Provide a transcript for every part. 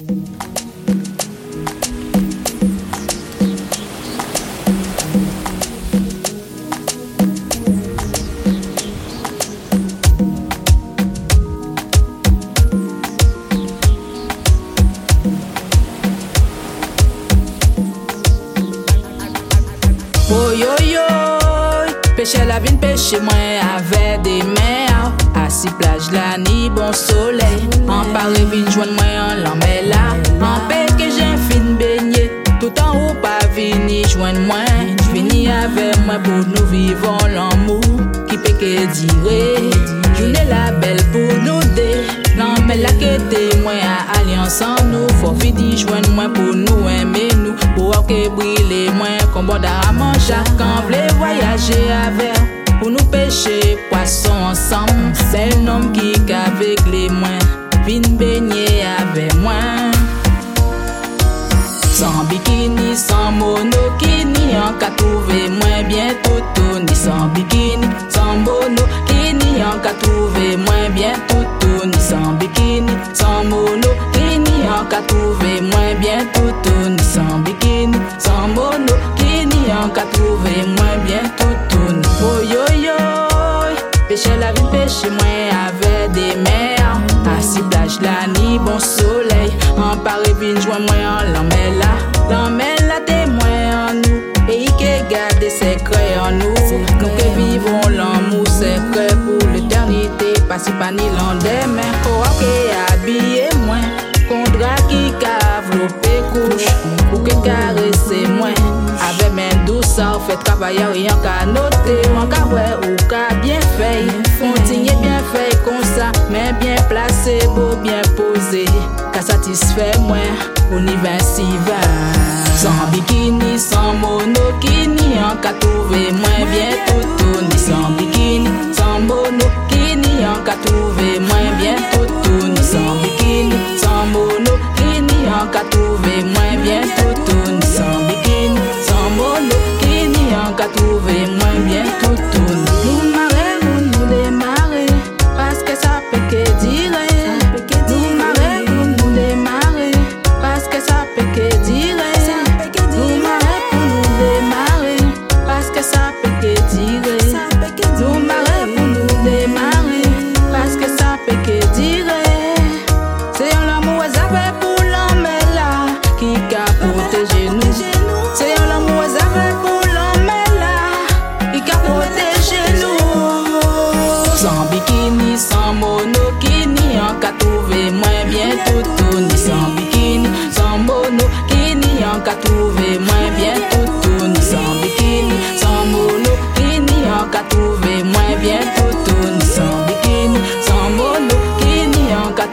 Oh yo yo, pêcher la vine, pêcher moi avec des mers. Assis plage la ni bon soleil. En parler vine, joindre moi en l'emmène là. En paix que j'ai fin baigner. Tout en haut, pas vini, joindre moi. Vini avec moi pour nous vivons l'amour. Qui peut que dire? Journée la belle pour nous deux. L'emmène la que témoin à alliance en nous. Faut vini, joindre moi pour nous aimer nous. Pour que brûler moins, comme bon à. Quand voulez voyager avec. Pour nous pêcher poisson ensemble. C'est un homme qui avec les moins. Vine baigner avec moi. Sans bikini, sans monokini, en cas trouver moins bien tout ni sans bikini, sans monokini, en cas trouver moins bien tout ni sans bikini, sans monokini, en cas trouver moins bien tout monokini, en cas trouver moins bien tout ni oh yo yo, pêcher la vie, pêcher moins avec des mers, assis plage la ni bon soleil, en Paris vine joint moi en l'emmène là, l'emmène là témoin en nous, et il que garde des secrets en nous, nous que vivons l'amour secret pour l'éternité, pas si pas ni lendemain, oh fait travailler rien qu'à noter, en qu'à voir ou qu'à bien fait, continuer bien fait comme ça, mais bien placé, beau bien posé, qu'à satisfaire moins, on y va. Si va. Sans bikini, sans monokini, en qu'à tu vem.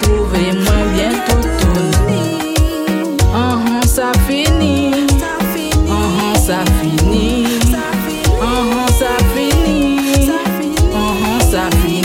trouvé moins bien tout Ah ça fini Ah ça finit. Ah ça finit. Ah ça finit. Uh-huh,